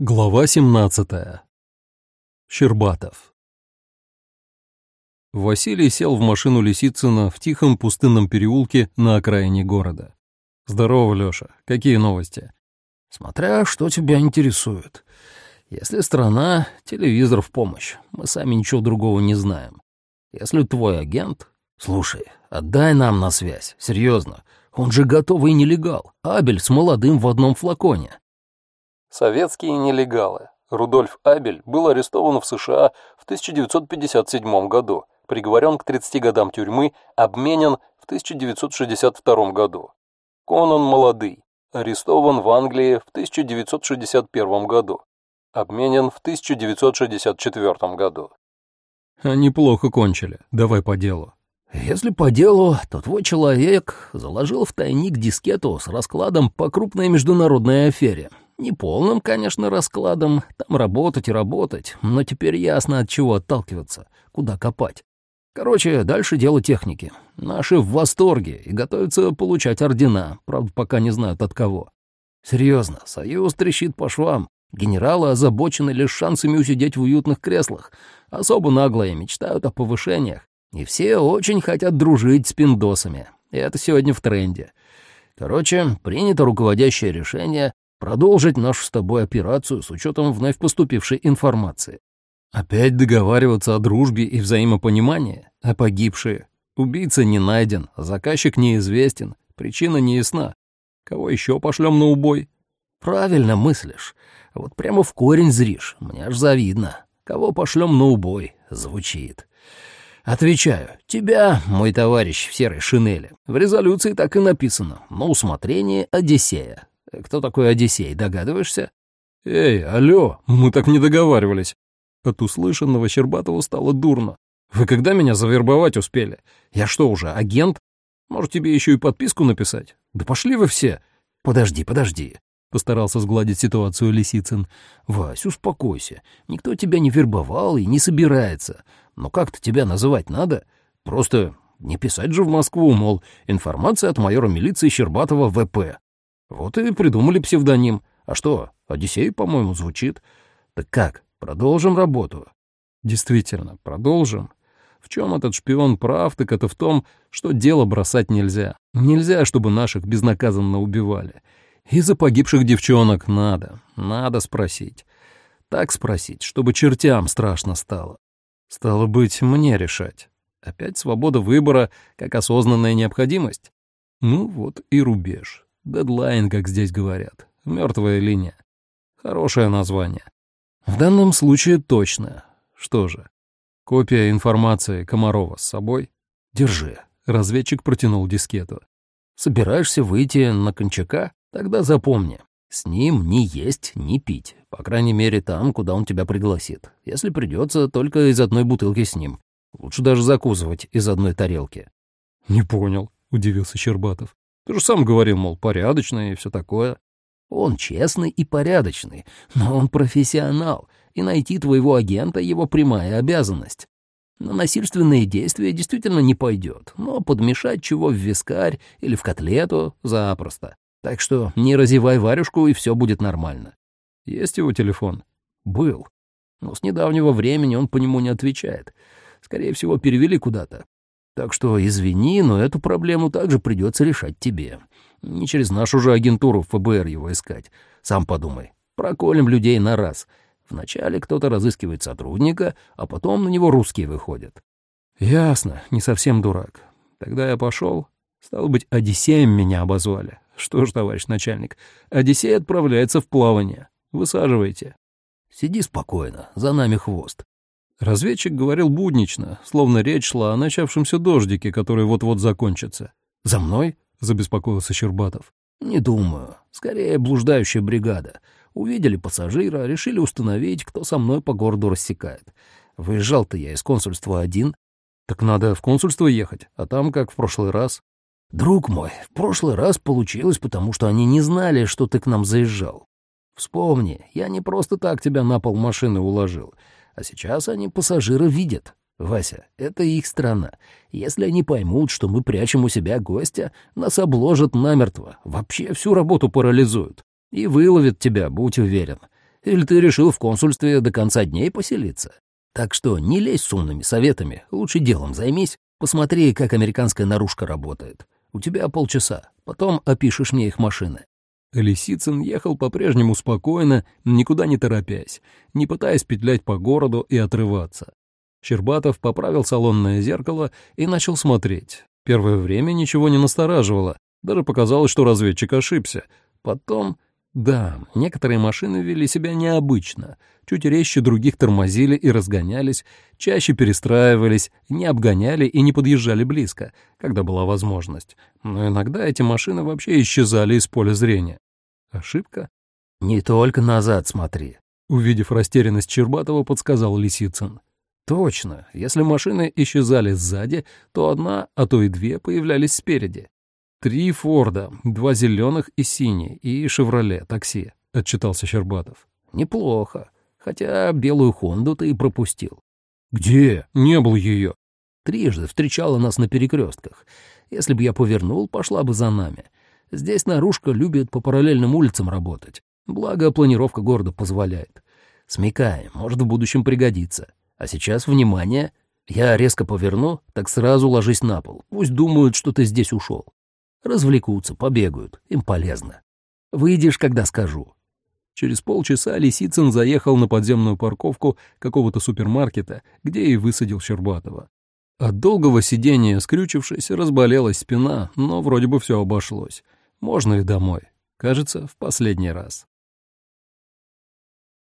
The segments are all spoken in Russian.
Глава 17. Щербатов. Василий сел в машину Лисицына в тихом пустынном переулке на окраине города. «Здорово, Лёша. Какие новости?» «Смотря что тебя интересует. Если страна, телевизор в помощь. Мы сами ничего другого не знаем. Если твой агент... Слушай, отдай нам на связь. Серьезно. Он же готовый нелегал. Абель с молодым в одном флаконе. Советские нелегалы. Рудольф Абель был арестован в США в 1957 году, приговорен к 30 годам тюрьмы, обменен в 1962 году. Конан Молодый. Арестован в Англии в 1961 году. Обменен в 1964 году. Они плохо кончили. Давай по делу. Если по делу, то твой человек заложил в тайник дискету с раскладом по крупной международной афере. Не полным, конечно, раскладом, там работать и работать, но теперь ясно, от чего отталкиваться, куда копать. Короче, дальше дело техники. Наши в восторге и готовятся получать ордена, правда, пока не знают от кого. Серьезно, союз трещит по швам. Генералы озабочены лишь шансами усидеть в уютных креслах. Особо наглые мечтают о повышениях. И все очень хотят дружить с пиндосами. И это сегодня в тренде. Короче, принято руководящее решение продолжить нашу с тобой операцию с учетом вновь поступившей информации. Опять договариваться о дружбе и взаимопонимании, а погибшие. Убийца не найден, заказчик неизвестен, причина не ясна. Кого еще пошлем на убой? Правильно мыслишь. Вот прямо в корень зришь, мне аж завидно. Кого пошлем на убой? Звучит. Отвечаю, тебя, мой товарищ в серой шинели. В резолюции так и написано, на усмотрение Одиссея. Кто такой Одиссей, догадываешься? Эй, алло, мы так не договаривались. От услышанного Щербатову стало дурно. Вы когда меня завербовать успели? Я что уже, агент? Может, тебе еще и подписку написать? Да пошли вы все. Подожди, подожди. Постарался сгладить ситуацию Лисицын. «Вась, успокойся. Никто тебя не вербовал и не собирается. Но как-то тебя называть надо. Просто не писать же в Москву, мол, информация от майора милиции Щербатова ВП. Вот и придумали псевдоним. А что, Одиссей, по-моему, звучит. Так как, продолжим работу? Действительно, продолжим. В чем этот шпион прав, так это в том, что дело бросать нельзя. Нельзя, чтобы наших безнаказанно убивали. И за погибших девчонок надо, надо спросить. Так спросить, чтобы чертям страшно стало. Стало быть, мне решать. Опять свобода выбора, как осознанная необходимость? Ну вот и рубеж. Дедлайн, как здесь говорят. Мертвая линия. Хорошее название. В данном случае точно. Что же, копия информации Комарова с собой? Держи. Разведчик протянул дискету. Собираешься выйти на Кончака? Тогда запомни. С ним ни есть, ни пить. По крайней мере, там, куда он тебя пригласит. Если придется, только из одной бутылки с ним. Лучше даже закусывать из одной тарелки. «Не понял», — удивился Щербатов. Ты же сам говорил, мол, порядочный и все такое. Он честный и порядочный, но он профессионал, и найти твоего агента — его прямая обязанность. На насильственные действия действительно не пойдет, но подмешать чего в вискарь или в котлету — запросто. Так что не разевай варюшку, и все будет нормально. Есть его телефон? Был. Но с недавнего времени он по нему не отвечает. Скорее всего, перевели куда-то. Так что извини, но эту проблему также придется решать тебе. Не через нашу же агентуру ФБР его искать. Сам подумай. Проколем людей на раз. Вначале кто-то разыскивает сотрудника, а потом на него русские выходят. Ясно, не совсем дурак. Тогда я пошел. Стало быть, Одиссеем меня обозвали. Что ж, товарищ начальник, Одиссей отправляется в плавание. Высаживайте. Сиди спокойно, за нами хвост. Разведчик говорил буднично, словно речь шла о начавшемся дождике, который вот-вот закончится. «За мной?» — забеспокоился Щербатов. «Не думаю. Скорее, блуждающая бригада. Увидели пассажира, решили установить, кто со мной по городу рассекает. Выезжал-то я из консульства один. Так надо в консульство ехать, а там как в прошлый раз». «Друг мой, в прошлый раз получилось, потому что они не знали, что ты к нам заезжал. Вспомни, я не просто так тебя на пол машины уложил». А сейчас они пассажира видят. Вася, это их страна. Если они поймут, что мы прячем у себя гостя, нас обложат намертво, вообще всю работу парализуют. И выловят тебя, будь уверен. Или ты решил в консульстве до конца дней поселиться? Так что не лезь с умными советами, лучше делом займись. Посмотри, как американская наружка работает. У тебя полчаса, потом опишешь мне их машины». Лисицын ехал по-прежнему спокойно, никуда не торопясь, не пытаясь петлять по городу и отрываться. Щербатов поправил салонное зеркало и начал смотреть. Первое время ничего не настораживало, даже показалось, что разведчик ошибся. Потом да, некоторые машины вели себя необычно, чуть резче других тормозили и разгонялись, чаще перестраивались, не обгоняли и не подъезжали близко, когда была возможность. Но иногда эти машины вообще исчезали из поля зрения. Ошибка? «Не только назад смотри», — увидев растерянность Чербатова, подсказал Лисицын. Точно, если машины исчезали сзади, то одна, а то и две появлялись спереди. «Три Форда, два зеленых и синий, и «Шевроле» такси», — отчитался Щербатов. «Неплохо. Хотя белую Хонду ты и пропустил». «Где? Не был ее». «Трижды встречала нас на перекрестках. Если бы я повернул, пошла бы за нами. Здесь наружка любит по параллельным улицам работать. Благо, планировка города позволяет. Смекаем, может в будущем пригодится. А сейчас, внимание, я резко поверну, так сразу ложись на пол. Пусть думают, что ты здесь ушел. Развлекутся, побегают, им полезно. Выйдешь, когда скажу». Через полчаса Лисицын заехал на подземную парковку какого-то супермаркета, где и высадил Щербатова. От долгого сидения, скрючившись, разболелась спина, но вроде бы все обошлось. Можно и домой. Кажется, в последний раз.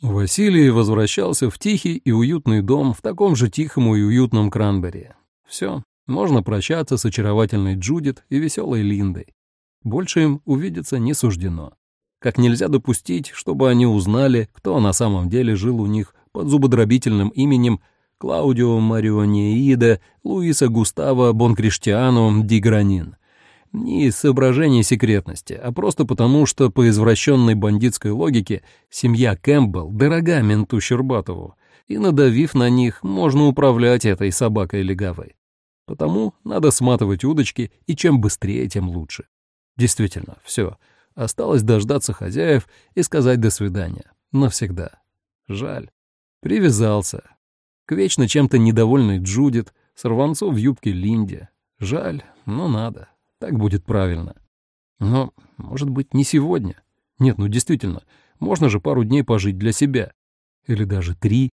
Василий возвращался в тихий и уютный дом в таком же тихом и уютном Кранбери. Все, можно прощаться с очаровательной Джудит и веселой Линдой. Больше им увидеться не суждено. Как нельзя допустить, чтобы они узнали, кто на самом деле жил у них под зубодробительным именем Клаудио Марионеида Луиса Густаво Бонкриштиано Ди Гранин. Не из соображений секретности, а просто потому, что по извращенной бандитской логике семья Кэмпбелл дорога менту Щербатову, и, надавив на них, можно управлять этой собакой-легавой. Потому надо сматывать удочки, и чем быстрее, тем лучше. Действительно, все. Осталось дождаться хозяев и сказать «до свидания». Навсегда. Жаль. Привязался. К вечно чем-то недовольной Джудит, сорванцу в юбке Линде. Жаль, но надо. Так будет правильно. Но, может быть, не сегодня. Нет, ну действительно, можно же пару дней пожить для себя. Или даже три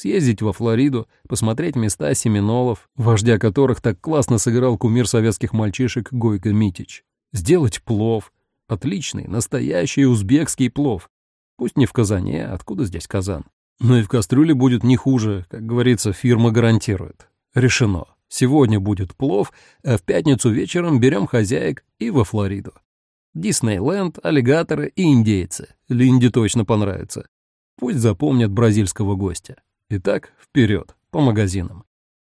съездить во Флориду, посмотреть места семинолов, вождя которых так классно сыграл кумир советских мальчишек Гойко Митич, сделать плов, отличный, настоящий узбекский плов, пусть не в казане, откуда здесь казан, но и в кастрюле будет не хуже, как говорится, фирма гарантирует. Решено. Сегодня будет плов, а в пятницу вечером берем хозяек и во Флориду. Диснейленд, аллигаторы и индейцы. Линде точно понравится. Пусть запомнят бразильского гостя. Итак, вперед, по магазинам.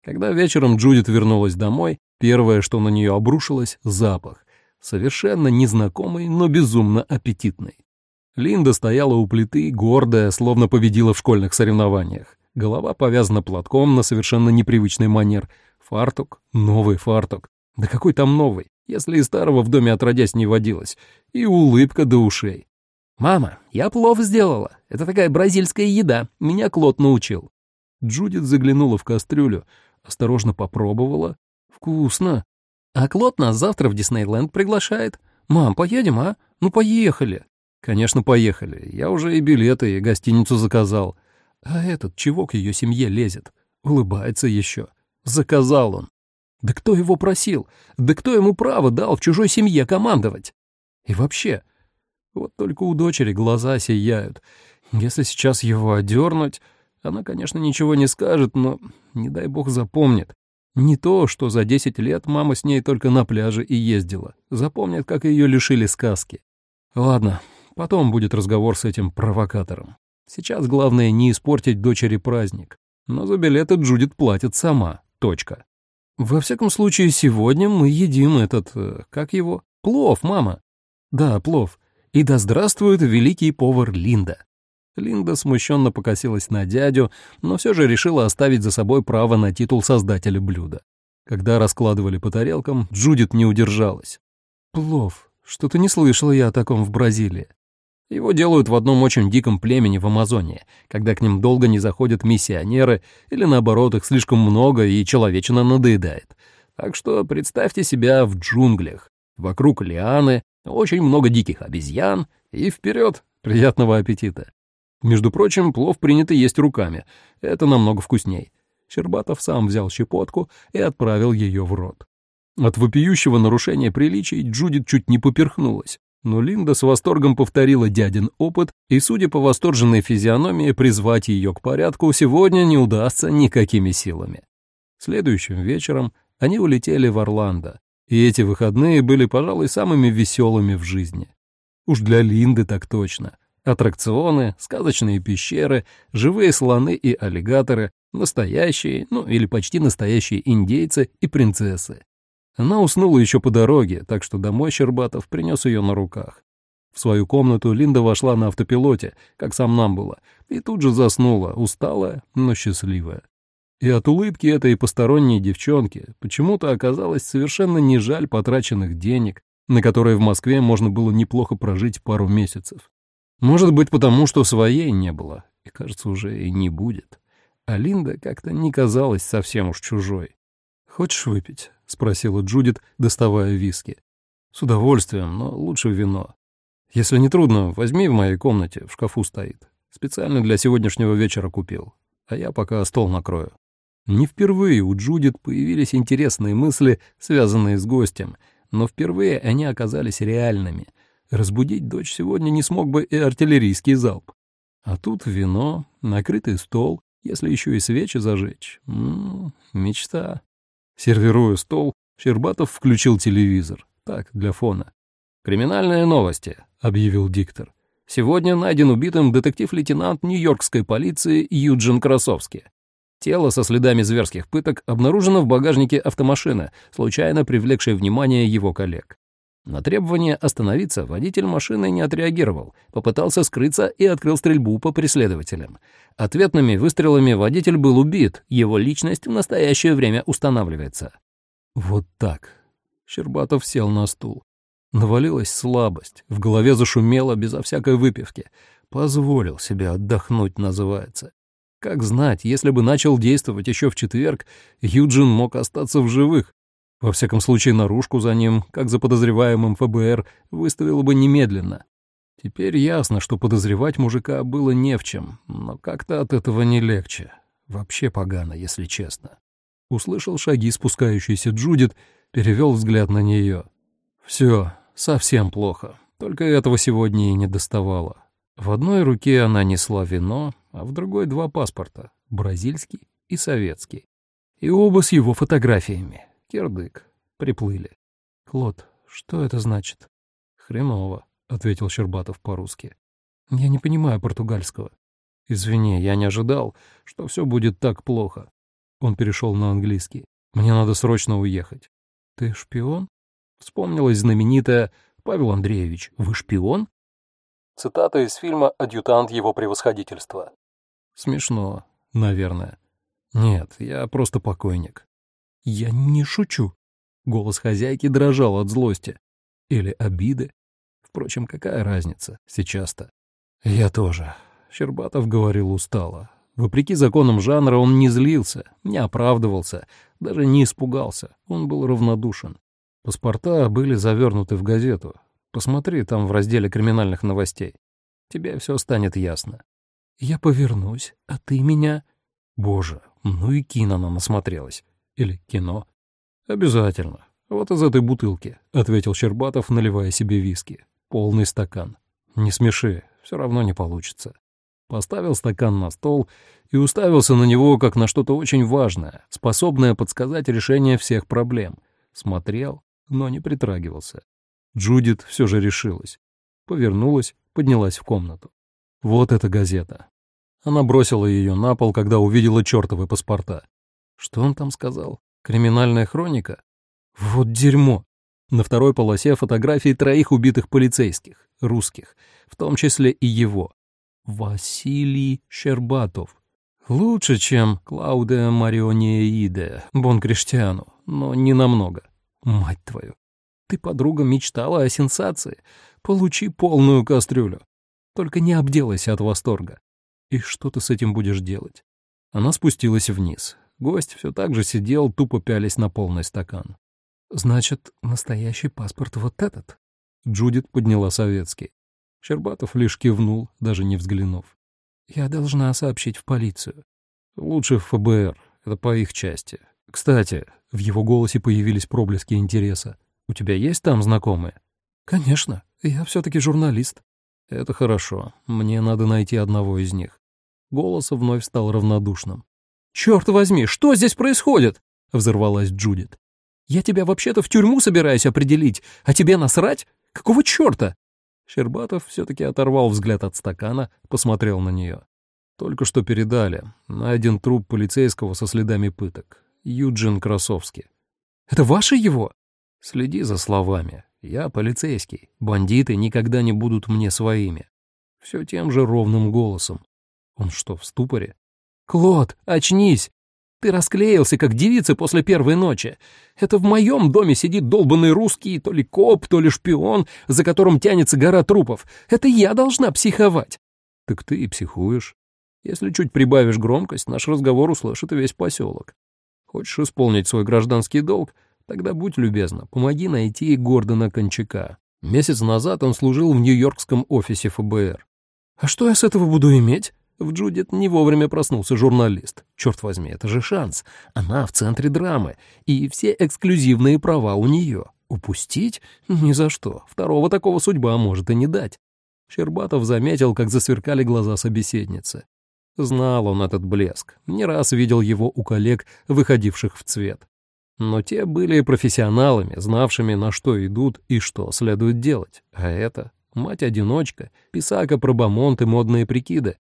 Когда вечером Джудит вернулась домой, первое, что на нее обрушилось — запах. Совершенно незнакомый, но безумно аппетитный. Линда стояла у плиты, гордая, словно победила в школьных соревнованиях. Голова повязана платком на совершенно непривычный манер. Фартук, новый фартук. Да какой там новый, если и старого в доме отродясь не водилось. И улыбка до ушей. «Мама, я плов сделала. Это такая бразильская еда. Меня Клод научил». Джудит заглянула в кастрюлю, осторожно попробовала. «Вкусно. А Клод нас завтра в Диснейленд приглашает. Мам, поедем, а? Ну, поехали». «Конечно, поехали. Я уже и билеты, и гостиницу заказал. А этот чего к ее семье лезет? Улыбается еще. Заказал он. Да кто его просил? Да кто ему право дал в чужой семье командовать? И вообще, вот только у дочери глаза сияют. Если сейчас его одернуть, она, конечно, ничего не скажет, но, не дай бог, запомнит. Не то, что за десять лет мама с ней только на пляже и ездила. Запомнит, как ее лишили сказки. Ладно, потом будет разговор с этим провокатором. Сейчас главное не испортить дочери праздник. Но за билеты Джудит платит сама. Точка. Во всяком случае, сегодня мы едим этот... Э, как его? Плов, мама. Да, плов. И да здравствует великий повар Линда. Линда смущенно покосилась на дядю, но все же решила оставить за собой право на титул создателя блюда. Когда раскладывали по тарелкам, Джудит не удержалась. «Плов. Что-то не слышала я о таком в Бразилии». Его делают в одном очень диком племени в Амазонии, когда к ним долго не заходят миссионеры или, наоборот, их слишком много и человечина надоедает. Так что представьте себя в джунглях. Вокруг лианы, очень много диких обезьян и вперед. Приятного аппетита. Между прочим, плов принято есть руками. Это намного вкусней. Щербатов сам взял щепотку и отправил ее в рот. От вопиющего нарушения приличий Джудит чуть не поперхнулась, но Линда с восторгом повторила дядин опыт, и, судя по восторженной физиономии, призвать ее к порядку сегодня не удастся никакими силами. Следующим вечером они улетели в Орландо, и эти выходные были, пожалуй, самыми веселыми в жизни. Уж для Линды так точно. Аттракционы, сказочные пещеры, живые слоны и аллигаторы, настоящие, ну или почти настоящие индейцы и принцессы. Она уснула еще по дороге, так что домой Щербатов принес ее на руках. В свою комнату Линда вошла на автопилоте, как сам нам было, и тут же заснула, усталая, но счастливая. И от улыбки этой посторонней девчонки почему-то оказалось совершенно не жаль потраченных денег, на которые в Москве можно было неплохо прожить пару месяцев. Может быть, потому что своей не было, и, кажется, уже и не будет. А Линда как-то не казалась совсем уж чужой. «Хочешь выпить?» — спросила Джудит, доставая виски. «С удовольствием, но лучше вино. Если не трудно, возьми в моей комнате, в шкафу стоит. Специально для сегодняшнего вечера купил. А я пока стол накрою». Не впервые у Джудит появились интересные мысли, связанные с гостем, но впервые они оказались реальными. Разбудить дочь сегодня не смог бы и артиллерийский залп. А тут вино, накрытый стол, если еще и свечи зажечь. М -м, мечта. Сервируя стол, Щербатов включил телевизор. Так, для фона. «Криминальные новости», — объявил диктор. «Сегодня найден убитым детектив-лейтенант нью-йоркской полиции Юджин Красовский. Тело со следами зверских пыток обнаружено в багажнике автомашины, случайно привлекшей внимание его коллег. На требование остановиться водитель машины не отреагировал, попытался скрыться и открыл стрельбу по преследователям. Ответными выстрелами водитель был убит, его личность в настоящее время устанавливается. Вот так. Щербатов сел на стул. Навалилась слабость, в голове зашумело безо всякой выпивки. Позволил себе отдохнуть, называется. Как знать, если бы начал действовать еще в четверг, Юджин мог остаться в живых. Во всяком случае, наружку за ним, как за подозреваемым ФБР, выставило бы немедленно. Теперь ясно, что подозревать мужика было не в чем, но как-то от этого не легче. Вообще погано, если честно. Услышал шаги спускающейся Джудит, перевел взгляд на нее. Все, совсем плохо. Только этого сегодня и не доставало. В одной руке она несла вино, а в другой два паспорта — бразильский и советский. И оба с его фотографиями. Кирдык. Приплыли. «Клод, что это значит?» «Хреново», — ответил Щербатов по-русски. «Я не понимаю португальского». «Извини, я не ожидал, что все будет так плохо». Он перешел на английский. «Мне надо срочно уехать». «Ты шпион?» Вспомнилась знаменитая «Павел Андреевич, вы шпион?» Цитата из фильма «Адъютант его превосходительства». Смешно, наверное. Нет, я просто покойник. Я не шучу. Голос хозяйки дрожал от злости. Или обиды. Впрочем, какая разница сейчас-то? Я тоже. Щербатов говорил устало. Вопреки законам жанра он не злился, не оправдывался, даже не испугался. Он был равнодушен. Паспорта были завернуты в газету, Посмотри там в разделе криминальных новостей. Тебе все станет ясно. Я повернусь, а ты меня... Боже, ну и кино она насмотрелась. Или кино. Обязательно. Вот из этой бутылки, — ответил Щербатов, наливая себе виски. Полный стакан. Не смеши, все равно не получится. Поставил стакан на стол и уставился на него, как на что-то очень важное, способное подсказать решение всех проблем. Смотрел, но не притрагивался. Джудит все же решилась. Повернулась, поднялась в комнату. Вот эта газета. Она бросила ее на пол, когда увидела чертовы паспорта. Что он там сказал? Криминальная хроника? Вот дерьмо. На второй полосе фотографии троих убитых полицейских, русских, в том числе и его. Василий Щербатов. Лучше, чем Клауде Марионеиде, Бон Криштиану, но не намного. Мать твою. Ты, подруга, мечтала о сенсации. Получи полную кастрюлю. Только не обделайся от восторга. И что ты с этим будешь делать? Она спустилась вниз. Гость все так же сидел, тупо пялись на полный стакан. «Значит, настоящий паспорт вот этот?» Джудит подняла советский. Щербатов лишь кивнул, даже не взглянув. «Я должна сообщить в полицию». «Лучше в ФБР, это по их части. Кстати, в его голосе появились проблески интереса. У тебя есть там знакомые?» «Конечно, я все-таки журналист». «Это хорошо, мне надо найти одного из них». Голос вновь стал равнодушным. «Черт возьми, что здесь происходит?» — взорвалась Джудит. «Я тебя вообще-то в тюрьму собираюсь определить, а тебе насрать? Какого черта?» Щербатов все-таки оторвал взгляд от стакана, посмотрел на нее. «Только что передали. Найден труп полицейского со следами пыток. Юджин Красовский». «Это ваше его?» «Следи за словами. Я полицейский. Бандиты никогда не будут мне своими». Все тем же ровным голосом. Он что, в ступоре? «Клод, очнись! Ты расклеился, как девица после первой ночи. Это в моем доме сидит долбанный русский, то ли коп, то ли шпион, за которым тянется гора трупов. Это я должна психовать. Так ты и психуешь. Если чуть прибавишь громкость, наш разговор услышит весь поселок. Хочешь исполнить свой гражданский долг? Тогда будь любезна, помоги найти Гордона Кончака. Месяц назад он служил в нью-йоркском офисе ФБР. А что я с этого буду иметь? В Джудит не вовремя проснулся журналист. Черт возьми, это же шанс. Она в центре драмы, и все эксклюзивные права у нее. Упустить? Ни за что. Второго такого судьба может и не дать. Щербатов заметил, как засверкали глаза собеседницы. Знал он этот блеск, не раз видел его у коллег, выходивших в цвет. Но те были профессионалами, знавшими, на что идут и что следует делать. А это мать-одиночка, писака про бомонд и модные прикиды.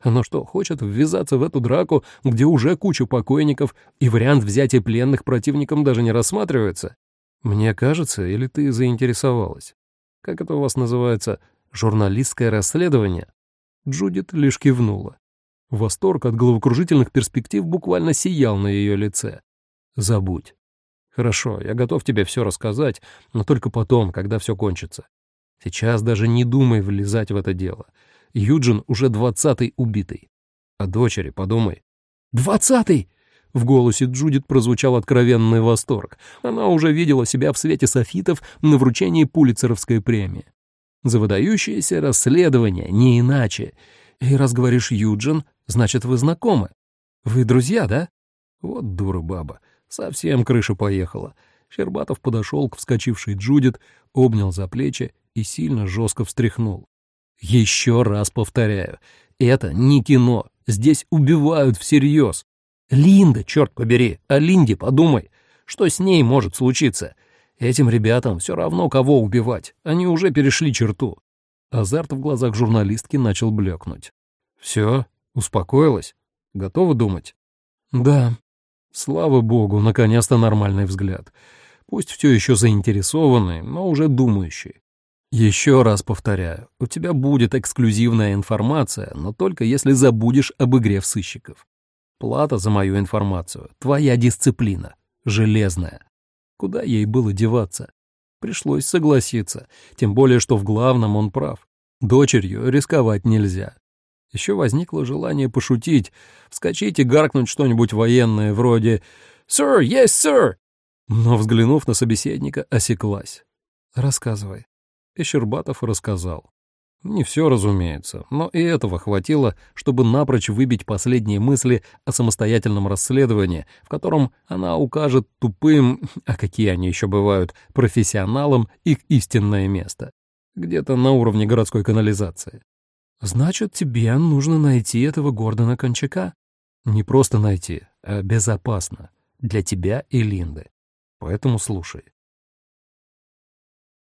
Оно что, хочет ввязаться в эту драку, где уже куча покойников, и вариант взятия пленных противником даже не рассматривается? Мне кажется, или ты заинтересовалась? Как это у вас называется? Журналистское расследование? Джудит лишь кивнула. Восторг от головокружительных перспектив буквально сиял на ее лице. Забудь. Хорошо, я готов тебе все рассказать, но только потом, когда все кончится. Сейчас даже не думай влезать в это дело. Юджин уже двадцатый убитый. О дочери подумай. «Двадцатый!» В голосе Джудит прозвучал откровенный восторг. Она уже видела себя в свете софитов на вручении Пулицеровской премии. За выдающееся расследование, не иначе. И раз говоришь Юджин, значит, вы знакомы. Вы друзья, да? Вот дура баба. Совсем крыша поехала. Щербатов подошел к вскочившей Джудит, обнял за плечи и сильно жестко встряхнул. Еще раз повторяю, это не кино, здесь убивают всерьез. Линда, черт побери, о Линде подумай, что с ней может случиться? Этим ребятам все равно кого убивать, они уже перешли черту. Азарт в глазах журналистки начал блекнуть. Все, успокоилась? Готова думать? Да. Слава богу, наконец-то нормальный взгляд. Пусть все еще заинтересованный, но уже думающий. Еще раз повторяю, у тебя будет эксклюзивная информация, но только если забудешь об игре в сыщиков. Плата за мою информацию — твоя дисциплина, железная. Куда ей было деваться? Пришлось согласиться, тем более, что в главном он прав. Дочерью рисковать нельзя. Еще возникло желание пошутить, вскочить и гаркнуть что-нибудь военное, вроде «Sir, yes, sir!» Но, взглянув на собеседника, осеклась. «Рассказывай». И Щербатов рассказал. Не все, разумеется, но и этого хватило, чтобы напрочь выбить последние мысли о самостоятельном расследовании, в котором она укажет тупым, а какие они еще бывают, профессионалам их истинное место. Где-то на уровне городской канализации. «Значит, тебе нужно найти этого Гордона Кончака?» «Не просто найти, а безопасно. Для тебя и Линды. Поэтому слушай.